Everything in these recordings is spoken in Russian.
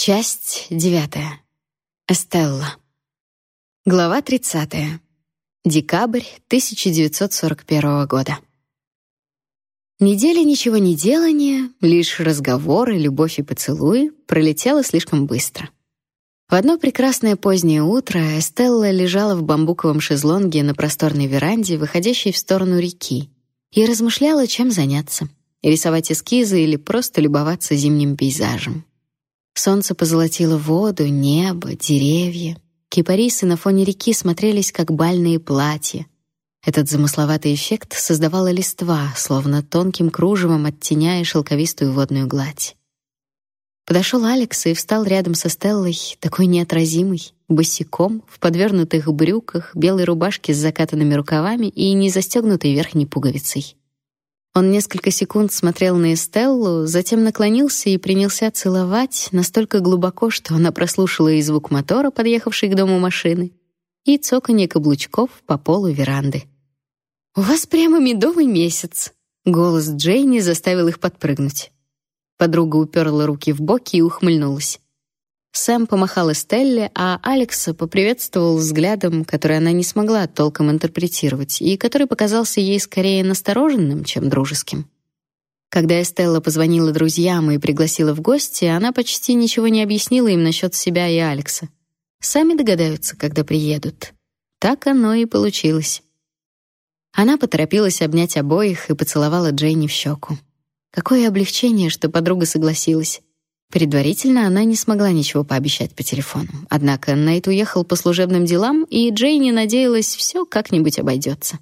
Часть девятая. Эстелла. Глава тридцатая. Декабрь 1941 года. Неделя ничего не делания, лишь разговоры, любовь и поцелуи пролетела слишком быстро. В одно прекрасное позднее утро Эстелла лежала в бамбуковом шезлонге на просторной веранде, выходящей в сторону реки, и размышляла, чем заняться: рисовать эскизы или просто любоваться зимним пейзажем. Солнце позолотило воду, небо, деревья. Кипарисы на фоне реки смотрелись как бальные платья. Этот замысловатый эффект создавала листва, словно тонким кружевом оттеняя шелковистую водную гладь. Подошел Алекс и встал рядом со Стеллой, такой неотразимый, босиком, в подвернутых брюках, белой рубашке с закатанными рукавами и не застегнутой верхней пуговицей. Он несколько секунд смотрел на Эстеллу, затем наклонился и принялся целовать настолько глубоко, что она прослушала и звук мотора, подъехавшей к дому машины, и цоканье каблучков по полу веранды. «У вас прямо медовый месяц!» Голос Джейни заставил их подпрыгнуть. Подруга уперла руки в боки и ухмыльнулась. Сэм помахал Эстелле, а Алекса поприветствовал взглядом, который она не смогла толком интерпретировать и который показался ей скорее настороженным, чем дружеским. Когда Эстелла позвонила друзьям и пригласила в гости, она почти ничего не объяснила им насчет себя и Алекса. Сами догадаются, когда приедут. Так оно и получилось. Она поторопилась обнять обоих и поцеловала Джейни в щеку. Какое облегчение, что подруга согласилась. Предварительно она не смогла ничего пообещать по телефону. Однако Нейт уехал по служебным делам, и Джейни надеялась, все как-нибудь обойдется.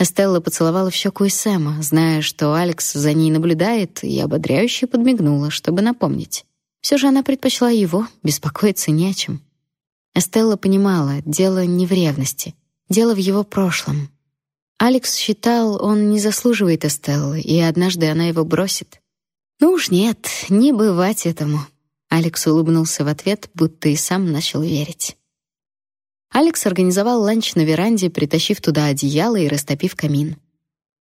Эстелла поцеловала в щеку и Сэма, зная, что Алекс за ней наблюдает, и ободряюще подмигнула, чтобы напомнить. Все же она предпочла его, беспокоиться не о чем. Эстелла понимала, дело не в ревности, дело в его прошлом. Алекс считал, он не заслуживает Эстеллы, и однажды она его бросит. Ну уж нет, не бывать этому. Алекс улыбнулся в ответ, будто и сам начал верить. Алекс организовал ланч на веранде, притащив туда одеяло и растопив камин.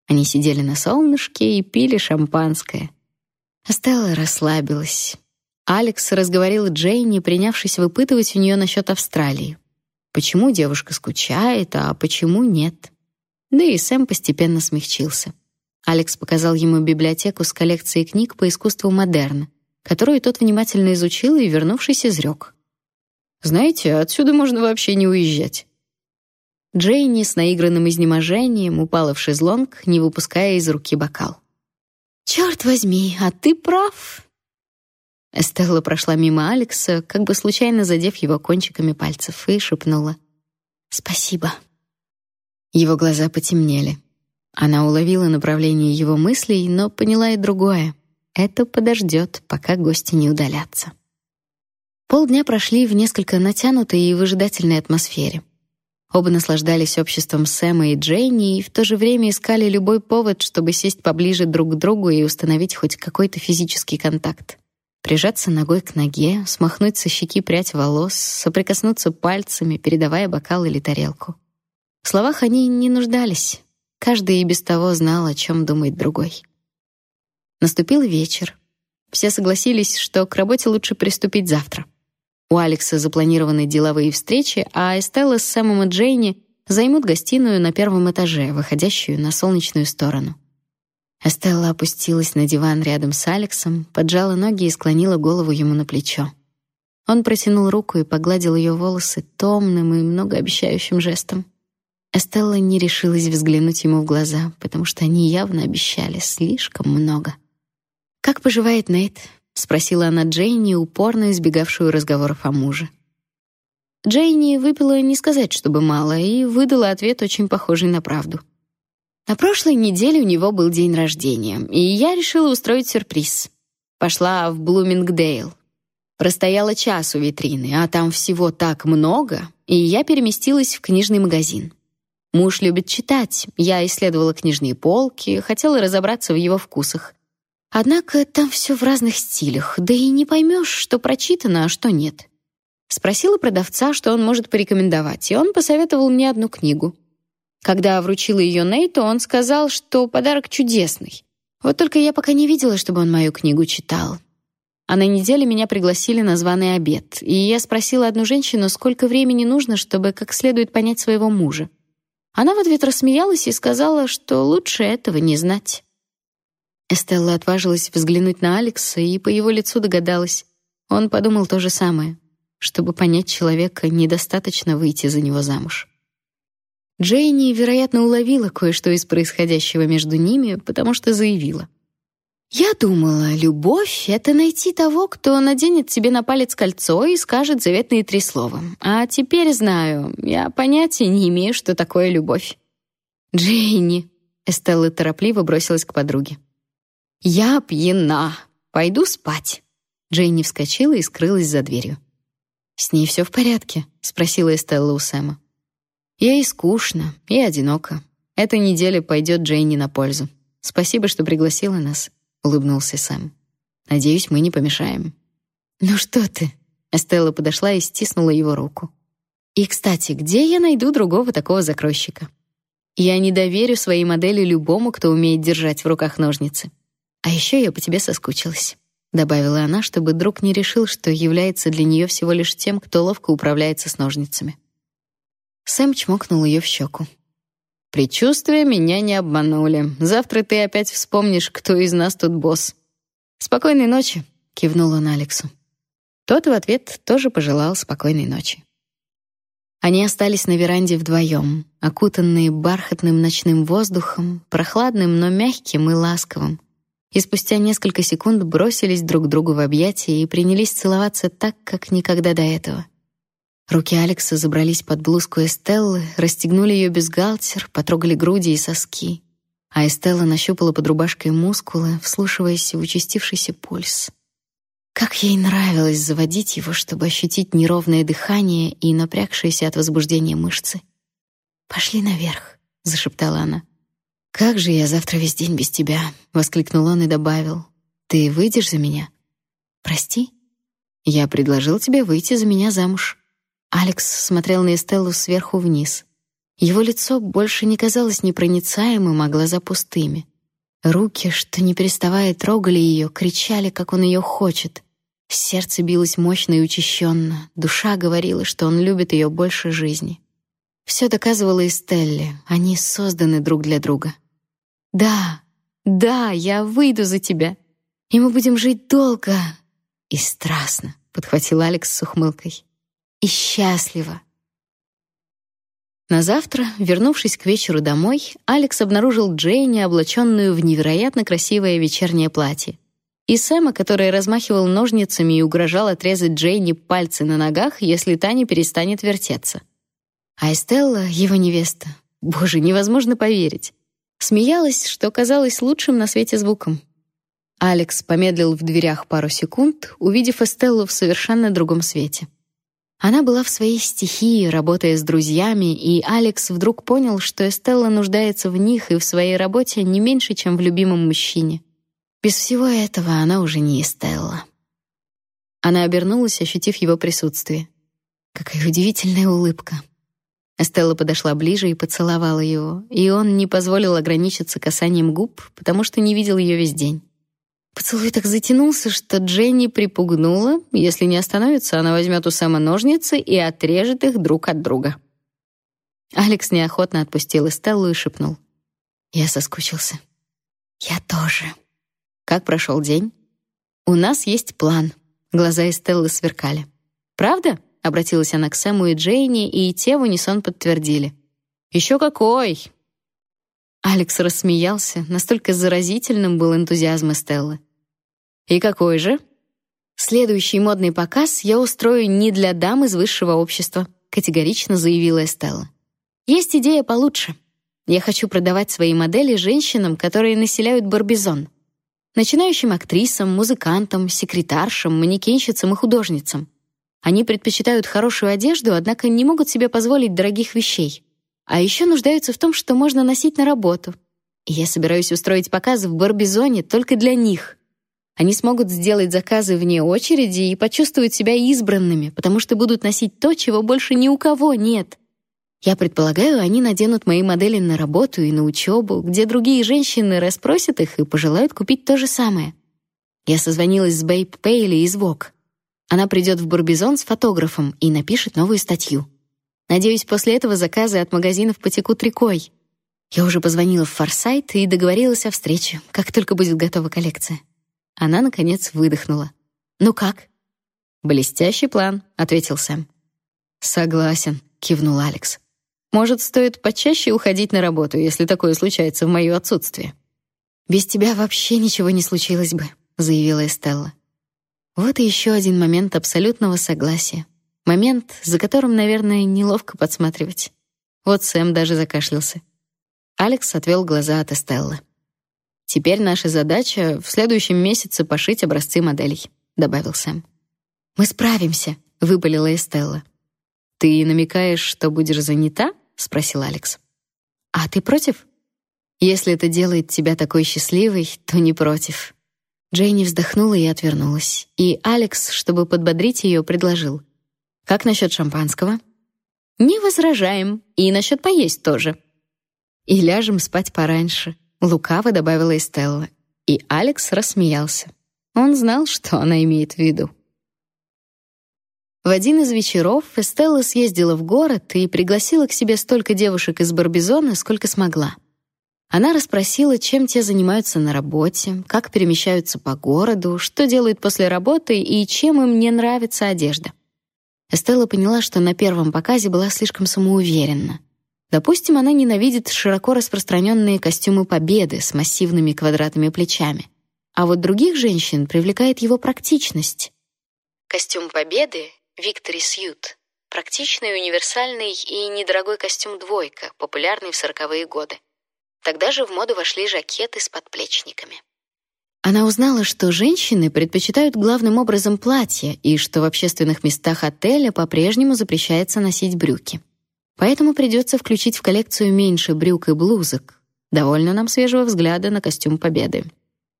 Они сидели на солнышке и пили шампанское. Стелла расслабилась. Алекс разговорил Джейни, принявшись выпытывать у нее насчет Австралии. Почему девушка скучает, а почему нет? Да и Сэм постепенно смягчился. Алекс показал ему библиотеку с коллекцией книг по искусству модерна, которую тот внимательно изучил и, вернувшись, изрек. «Знаете, отсюда можно вообще не уезжать». Джейни с наигранным изнеможением упала в шезлонг, не выпуская из руки бокал. «Черт возьми, а ты прав!» Эстелла прошла мимо Алекса, как бы случайно задев его кончиками пальцев, и шепнула «Спасибо». Его глаза потемнели. Она уловила направление его мыслей, но поняла и другое. Это подождет, пока гости не удалятся. Полдня прошли в несколько натянутой и выжидательной атмосфере. Оба наслаждались обществом Сэма и Джейни и в то же время искали любой повод, чтобы сесть поближе друг к другу и установить хоть какой-то физический контакт. Прижаться ногой к ноге, смахнуть со щеки прядь волос, соприкоснуться пальцами, передавая бокал или тарелку. В словах они не нуждались, Каждый и без того знал, о чем думает другой. Наступил вечер. Все согласились, что к работе лучше приступить завтра. У Алекса запланированы деловые встречи, а Эстелла с Сэмом и Джейни займут гостиную на первом этаже, выходящую на солнечную сторону. Эстелла опустилась на диван рядом с Алексом, поджала ноги и склонила голову ему на плечо. Он протянул руку и погладил ее волосы томным и многообещающим жестом. Эстелла не решилась взглянуть ему в глаза, потому что они явно обещали слишком много. «Как поживает Нейт?» — спросила она Джейни, упорно избегавшую разговоров о муже. Джейни выпила не сказать, чтобы мало, и выдала ответ, очень похожий на правду. На прошлой неделе у него был день рождения, и я решила устроить сюрприз. Пошла в Блумингдейл. Простояла час у витрины, а там всего так много, и я переместилась в книжный магазин. Муж любит читать. Я исследовала книжные полки, хотела разобраться в его вкусах. Однако там все в разных стилях, да и не поймешь, что прочитано, а что нет. Спросила продавца, что он может порекомендовать, и он посоветовал мне одну книгу. Когда вручила ее Нейту, он сказал, что подарок чудесный. Вот только я пока не видела, чтобы он мою книгу читал. А на неделе меня пригласили на званый обед, и я спросила одну женщину, сколько времени нужно, чтобы как следует понять своего мужа. Она в ответ рассмеялась и сказала, что лучше этого не знать. Эстелла отважилась взглянуть на Алекса и по его лицу догадалась. Он подумал то же самое. Чтобы понять человека, недостаточно выйти за него замуж. Джейни, вероятно, уловила кое-что из происходящего между ними, потому что заявила: "Я думала, любовь это найти того, кто наденет тебе на палец кольцо и скажет заветные три слова. А теперь знаю, я понятия не имею, что такое любовь". Джейни, Эстелла торопливо бросилась к подруге. «Я пьяна. Пойду спать». Джейни вскочила и скрылась за дверью. «С ней все в порядке?» — спросила Эстелла у Сэма. «Ей скучно и одиноко. Эта неделя пойдет Джейни на пользу. Спасибо, что пригласила нас», — улыбнулся Сэм. «Надеюсь, мы не помешаем». «Ну что ты?» — Эстелла подошла и стиснула его руку. «И, кстати, где я найду другого такого закройщика? Я не доверю своей модели любому, кто умеет держать в руках ножницы. А еще я по тебе соскучилась добавила она, чтобы друг не решил, что является для нее всего лишь тем, кто ловко управляется с ножницами. Сэм чмокнул ее в щеку. Предчувствия меня не обманули. Завтра ты опять вспомнишь, кто из нас тут босс. Спокойной ночи, кивнул он Алексу. Тот в ответ тоже пожелал спокойной ночи. Они остались на веранде вдвоем, окутанные бархатным ночным воздухом, прохладным, но мягким и ласковым и спустя несколько секунд бросились друг другу в объятия и принялись целоваться так, как никогда до этого. Руки Алекса забрались под блузку Эстеллы, расстегнули ее бюстгальтер, потрогали груди и соски. А Эстелла нащупала под рубашкой мускулы, вслушиваясь в участившийся пульс. Как ей нравилось заводить его, чтобы ощутить неровное дыхание и напрягшиеся от возбуждения мышцы. «Пошли наверх», — зашептала она. Как же я завтра весь день без тебя, воскликнул он и добавил: Ты выйдешь за меня? Прости? Я предложил тебе выйти за меня замуж. Алекс смотрел на Эстеллу сверху вниз. Его лицо больше не казалось непроницаемым, а глаза пустыми. Руки, что не переставая трогали ее, кричали, как он ее хочет. Сердце билось мощно и учащенно, душа говорила, что он любит ее больше жизни. Все доказывало Эстелле, они созданы друг для друга. Да, да, я выйду за тебя, и мы будем жить долго и страстно, подхватил Алекс с ухмылкой. И счастливо. На завтра, вернувшись к вечеру домой, Алекс обнаружил Джейни, облаченную в невероятно красивое вечернее платье, и Сэма, который размахивал ножницами и угрожал отрезать Джейни пальцы на ногах, если та не перестанет вертеться. А Эстелла, его невеста, боже, невозможно поверить, Смеялась, что казалось лучшим на свете звуком. Алекс помедлил в дверях пару секунд, увидев Эстеллу в совершенно другом свете. Она была в своей стихии, работая с друзьями, и Алекс вдруг понял, что Эстелла нуждается в них и в своей работе не меньше, чем в любимом мужчине. Без всего этого она уже не Эстелла. Она обернулась, ощутив его присутствие. Какая удивительная улыбка. Эстелла подошла ближе и поцеловала его, и он не позволил ограничиться касанием губ, потому что не видел ее весь день. Поцелуй так затянулся, что Дженни припугнула, если не остановится, она возьмет у Сэма ножницы и отрежет их друг от друга. Алекс неохотно отпустил Эстеллу и шепнул: "Я соскучился". "Я тоже". Как прошел день? У нас есть план. Глаза Эстеллы сверкали. Правда? Обратилась она к Сэму и Джейни, и те в унисон подтвердили. «Еще какой!» Алекс рассмеялся, настолько заразительным был энтузиазм Эстеллы. «И какой же?» «Следующий модный показ я устрою не для дам из высшего общества», категорично заявила Эстелла. «Есть идея получше. Я хочу продавать свои модели женщинам, которые населяют Барбизон. Начинающим актрисам, музыкантам, секретаршам, манекенщицам и художницам. Они предпочитают хорошую одежду, однако не могут себе позволить дорогих вещей. А еще нуждаются в том, что можно носить на работу. И я собираюсь устроить показы в Барбизоне только для них. Они смогут сделать заказы вне очереди и почувствуют себя избранными, потому что будут носить то, чего больше ни у кого нет. Я предполагаю, они наденут мои модели на работу и на учебу, где другие женщины расспросят их и пожелают купить то же самое. Я созвонилась с Бэйб Пейли из Вок. Она придет в Барбизон с фотографом и напишет новую статью. Надеюсь, после этого заказы от магазинов потекут рекой. Я уже позвонила в Форсайт и договорилась о встрече, как только будет готова коллекция. Она наконец выдохнула. Ну как? Блестящий план, ответил Сэм. Согласен, кивнул Алекс. Может, стоит почаще уходить на работу, если такое случается в моё отсутствие. Без тебя вообще ничего не случилось бы, заявила Эстелла. Вот и еще один момент абсолютного согласия. Момент, за которым, наверное, неловко подсматривать. Вот Сэм даже закашлялся. Алекс отвел глаза от Эстеллы. Теперь наша задача в следующем месяце пошить образцы моделей, добавил Сэм. Мы справимся, выпалила Эстелла. Ты намекаешь, что будешь занята? спросил Алекс. А ты против? Если это делает тебя такой счастливой, то не против. Джейни вздохнула и отвернулась. И Алекс, чтобы подбодрить ее, предложил: "Как насчет шампанского?" "Не возражаем, и насчет поесть тоже", и ляжем спать пораньше, лукаво добавила Эстелла. И Алекс рассмеялся. Он знал, что она имеет в виду. В один из вечеров Эстелла съездила в город и пригласила к себе столько девушек из Барбизона, сколько смогла. Она расспросила, чем те занимаются на работе, как перемещаются по городу, что делают после работы и чем им не нравится одежда. Эстелла поняла, что на первом показе была слишком самоуверенна. Допустим, она ненавидит широко распространенные костюмы победы с массивными квадратными плечами. А вот других женщин привлекает его практичность. Костюм победы Victory Suit практичный, универсальный и недорогой костюм двойка, популярный в сороковые годы. Тогда же в моду вошли жакеты с подплечниками. Она узнала, что женщины предпочитают главным образом платья и что в общественных местах отеля по-прежнему запрещается носить брюки. Поэтому придется включить в коллекцию меньше брюк и блузок. Довольно нам свежего взгляда на костюм Победы.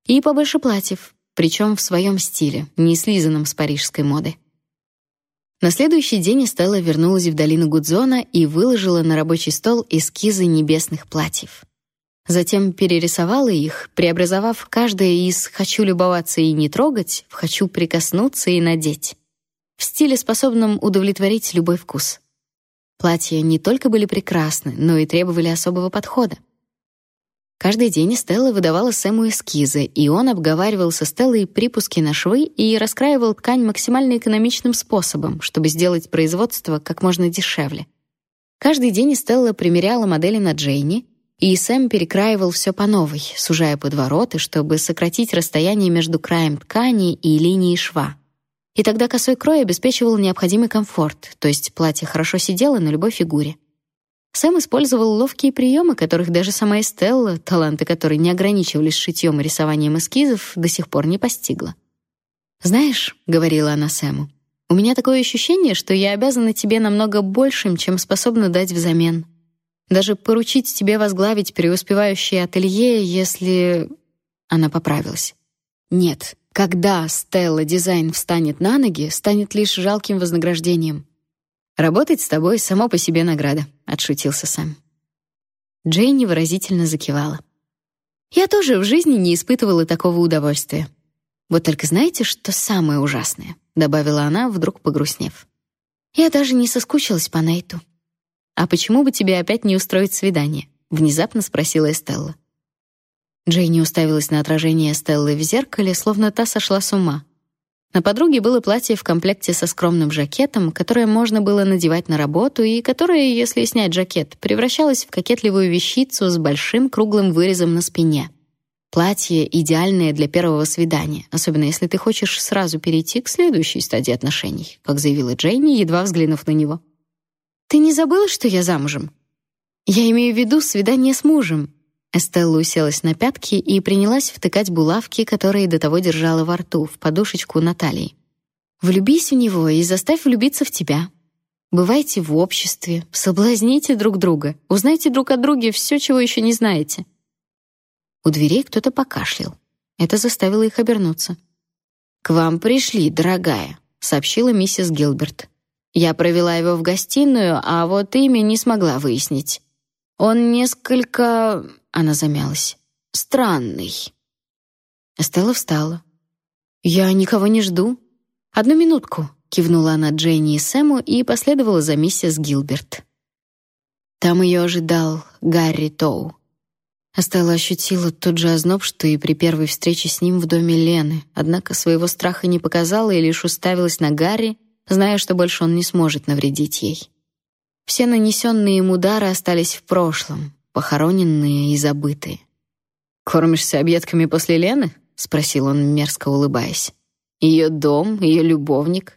И побольше платьев, причем в своем стиле, не слизанном с парижской моды. На следующий день Стелла вернулась в долину Гудзона и выложила на рабочий стол эскизы небесных платьев. Затем перерисовала их, преобразовав каждое из «хочу любоваться и не трогать» в «хочу прикоснуться и надеть». В стиле, способном удовлетворить любой вкус — Платья не только были прекрасны, но и требовали особого подхода. Каждый день Стелла выдавала Сэму эскизы, и он обговаривал со Стеллой припуски на швы и раскраивал ткань максимально экономичным способом, чтобы сделать производство как можно дешевле. Каждый день Стелла примеряла модели на Джейни, и Сэм перекраивал все по новой, сужая подвороты, чтобы сократить расстояние между краем ткани и линией шва. И тогда косой крой обеспечивал необходимый комфорт, то есть платье хорошо сидело на любой фигуре. Сэм использовал ловкие приемы, которых даже сама Эстелла, таланты которой не ограничивались шитьем и рисованием эскизов, до сих пор не постигла. «Знаешь», — говорила она Сэму, — «у меня такое ощущение, что я обязана тебе намного большим, чем способна дать взамен. Даже поручить тебе возглавить преуспевающее ателье, если...» Она поправилась. «Нет, когда Стелла Дизайн встанет на ноги, станет лишь жалким вознаграждением. Работать с тобой само по себе награда, отшутился Сэм. Джейни выразительно закивала. Я тоже в жизни не испытывала такого удовольствия. Вот только знаете, что самое ужасное, добавила она, вдруг погрустнев. Я даже не соскучилась по Нейту. А почему бы тебе опять не устроить свидание? внезапно спросила Эстелла. Джейни уставилась на отражение Стеллы в зеркале, словно та сошла с ума. На подруге было платье в комплекте со скромным жакетом, которое можно было надевать на работу и которое, если снять жакет, превращалось в кокетливую вещицу с большим круглым вырезом на спине. Платье идеальное для первого свидания, особенно если ты хочешь сразу перейти к следующей стадии отношений, как заявила Джейни, едва взглянув на него. Ты не забыла, что я замужем? Я имею в виду свидание с мужем, Эстелла уселась на пятки и принялась втыкать булавки, которые до того держала во рту, в подушечку Натальи. Влюбись в него и заставь влюбиться в тебя. Бывайте в обществе, соблазните друг друга, узнайте друг о друге все, чего еще не знаете. У дверей кто-то покашлял. Это заставило их обернуться. К вам пришли, дорогая, сообщила миссис Гилберт. Я провела его в гостиную, а вот имя не смогла выяснить. Он несколько она замялась. Странный. Стелла встала. «Я никого не жду. Одну минутку», — кивнула она Дженни и Сэму и последовала за миссис Гилберт. Там ее ожидал Гарри Тоу. Астелла ощутила тот же озноб, что и при первой встрече с ним в доме Лены, однако своего страха не показала и лишь уставилась на Гарри, зная, что больше он не сможет навредить ей. Все нанесенные им удары остались в прошлом, похороненные и забытые. «Кормишься объедками после Лены?» — спросил он, мерзко улыбаясь. «Ее дом, ее любовник?»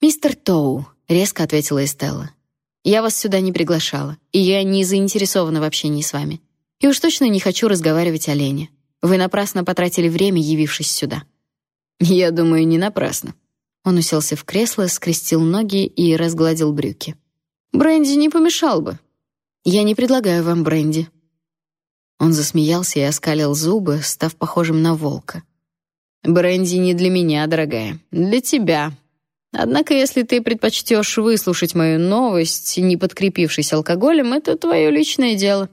«Мистер Тоу», — резко ответила Эстелла. «Я вас сюда не приглашала, и я не заинтересована в общении с вами. И уж точно не хочу разговаривать о Лене. Вы напрасно потратили время, явившись сюда». «Я думаю, не напрасно». Он уселся в кресло, скрестил ноги и разгладил брюки. «Бренди не помешал бы». «Я не предлагаю вам бренди». Он засмеялся и оскалил зубы, став похожим на волка. «Бренди не для меня, дорогая. Для тебя. Однако, если ты предпочтешь выслушать мою новость, не подкрепившись алкоголем, это твое личное дело».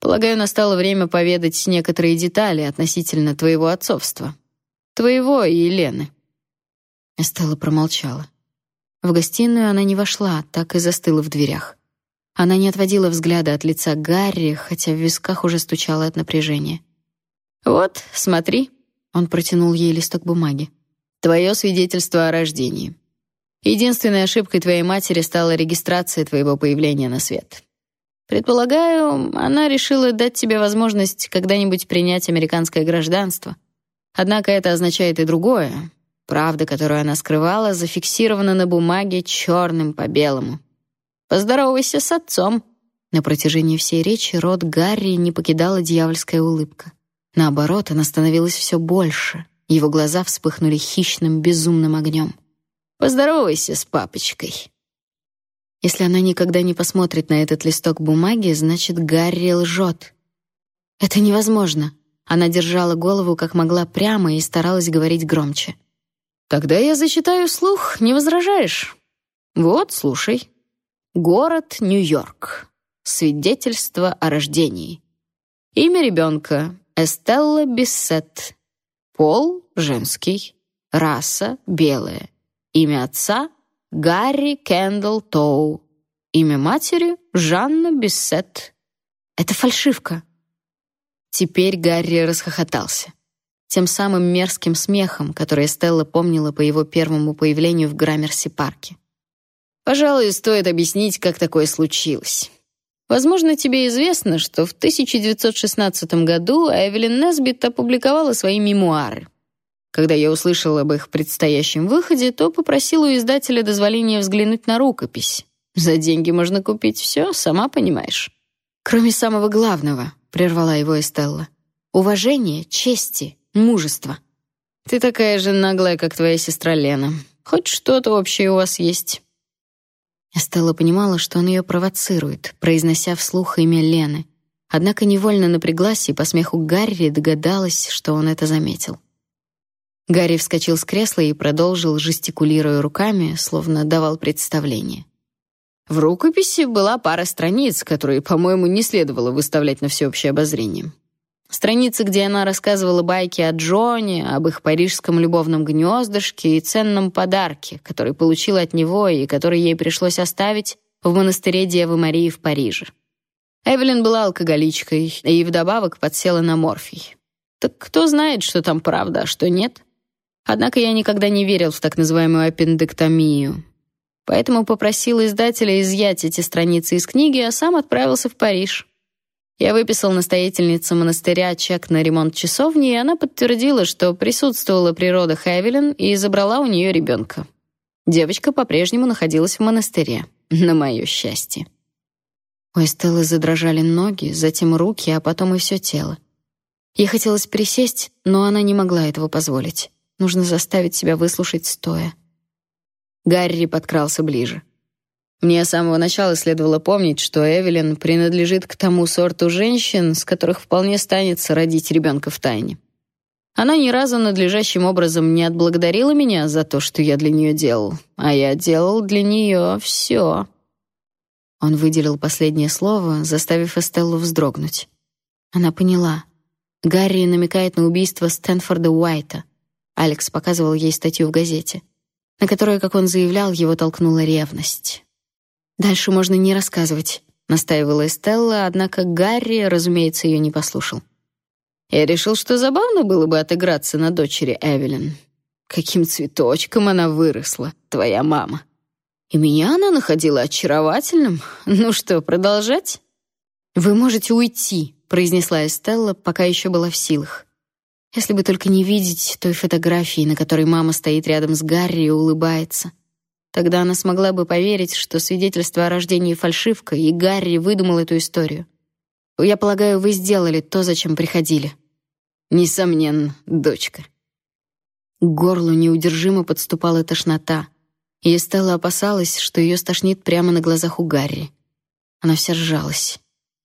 Полагаю, настало время поведать некоторые детали относительно твоего отцовства. Твоего и Елены. Эстелла промолчала. В гостиную она не вошла, так и застыла в дверях. Она не отводила взгляда от лица Гарри, хотя в висках уже стучало от напряжения. «Вот, смотри», — он протянул ей листок бумаги. «Твое свидетельство о рождении. Единственной ошибкой твоей матери стала регистрация твоего появления на свет. Предполагаю, она решила дать тебе возможность когда-нибудь принять американское гражданство. Однако это означает и другое. Правда, которую она скрывала, зафиксирована на бумаге черным по белому. Поздоровайся с отцом. На протяжении всей речи рот Гарри не покидала дьявольская улыбка. Наоборот, она становилась все больше. Его глаза вспыхнули хищным, безумным огнем. Поздоровайся с папочкой. Если она никогда не посмотрит на этот листок бумаги, значит, Гарри лжет. Это невозможно. Она держала голову как могла прямо и старалась говорить громче. Тогда я зачитаю слух, не возражаешь? Вот, слушай. Город Нью-Йорк. Свидетельство о рождении. Имя ребенка Эстелла Биссет. Пол женский. Раса белая. Имя отца Гарри Кендалл Тоу. Имя матери — Жанна Биссет. Это фальшивка. Теперь Гарри расхохотался. Тем самым мерзким смехом, который Стелла помнила по его первому появлению в Граммерси-парке. Пожалуй, стоит объяснить, как такое случилось. Возможно, тебе известно, что в 1916 году Эвелин Несбит опубликовала свои мемуары. Когда я услышал об их предстоящем выходе, то попросил у издателя дозволения взглянуть на рукопись. За деньги можно купить все, сама понимаешь. Кроме самого главного, прервала его Эстелла. Уважение, чести, мужество. Ты такая же наглая, как твоя сестра Лена. Хоть что-то общее у вас есть. Эстелла понимала, что он ее провоцирует, произнося вслух имя Лены. Однако невольно напряглась и по смеху Гарри догадалась, что он это заметил. Гарри вскочил с кресла и продолжил, жестикулируя руками, словно давал представление. В рукописи была пара страниц, которые, по-моему, не следовало выставлять на всеобщее обозрение. Страницы, где она рассказывала байки о Джоне, об их парижском любовном гнездышке и ценном подарке, который получила от него и который ей пришлось оставить в монастыре Девы Марии в Париже. Эвелин была алкоголичкой и вдобавок подсела на морфий. Так кто знает, что там правда, а что нет? Однако я никогда не верил в так называемую аппендэктомию. Поэтому попросил издателя изъять эти страницы из книги, а сам отправился в Париж. Я выписал настоятельнице монастыря чек на ремонт часовни, и она подтвердила, что присутствовала при родах и забрала у нее ребенка. Девочка по-прежнему находилась в монастыре, на мое счастье. У Эстеллы задрожали ноги, затем руки, а потом и все тело. Ей хотелось присесть, но она не могла этого позволить. Нужно заставить себя выслушать стоя. Гарри подкрался ближе. Мне с самого начала следовало помнить, что Эвелин принадлежит к тому сорту женщин, с которых вполне станется родить ребенка в тайне. Она ни разу надлежащим образом не отблагодарила меня за то, что я для нее делал, а я делал для нее все. Он выделил последнее слово, заставив Эстеллу вздрогнуть. Она поняла. Гарри намекает на убийство Стэнфорда Уайта — Алекс показывал ей статью в газете, на которой, как он заявлял, его толкнула ревность. Дальше можно не рассказывать, настаивала Эстелла, однако Гарри, разумеется, ее не послушал. Я решил, что забавно было бы отыграться на дочери Эвелин. Каким цветочком она выросла, твоя мама. И меня она находила очаровательным. Ну что, продолжать? Вы можете уйти, произнесла Эстелла, пока еще была в силах. Если бы только не видеть той фотографии, на которой мама стоит рядом с Гарри и улыбается. Тогда она смогла бы поверить, что свидетельство о рождении фальшивка, и Гарри выдумал эту историю. Я полагаю, вы сделали то, зачем приходили. Несомненно, дочка. К горлу неудержимо подступала тошнота, и Стелла опасалась, что ее стошнит прямо на глазах у Гарри. Она вся сжалась.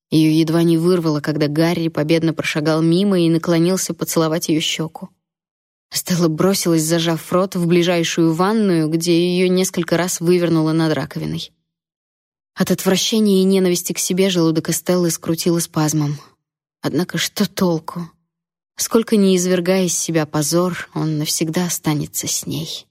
Ее едва не вырвало, когда Гарри победно прошагал мимо и наклонился поцеловать ее щеку. Стелла бросилась, зажав рот, в ближайшую ванную, где ее несколько раз вывернуло над раковиной. От отвращения и ненависти к себе желудок Стеллы скрутило спазмом. Однако что толку? Сколько ни извергая из себя позор, он навсегда останется с ней.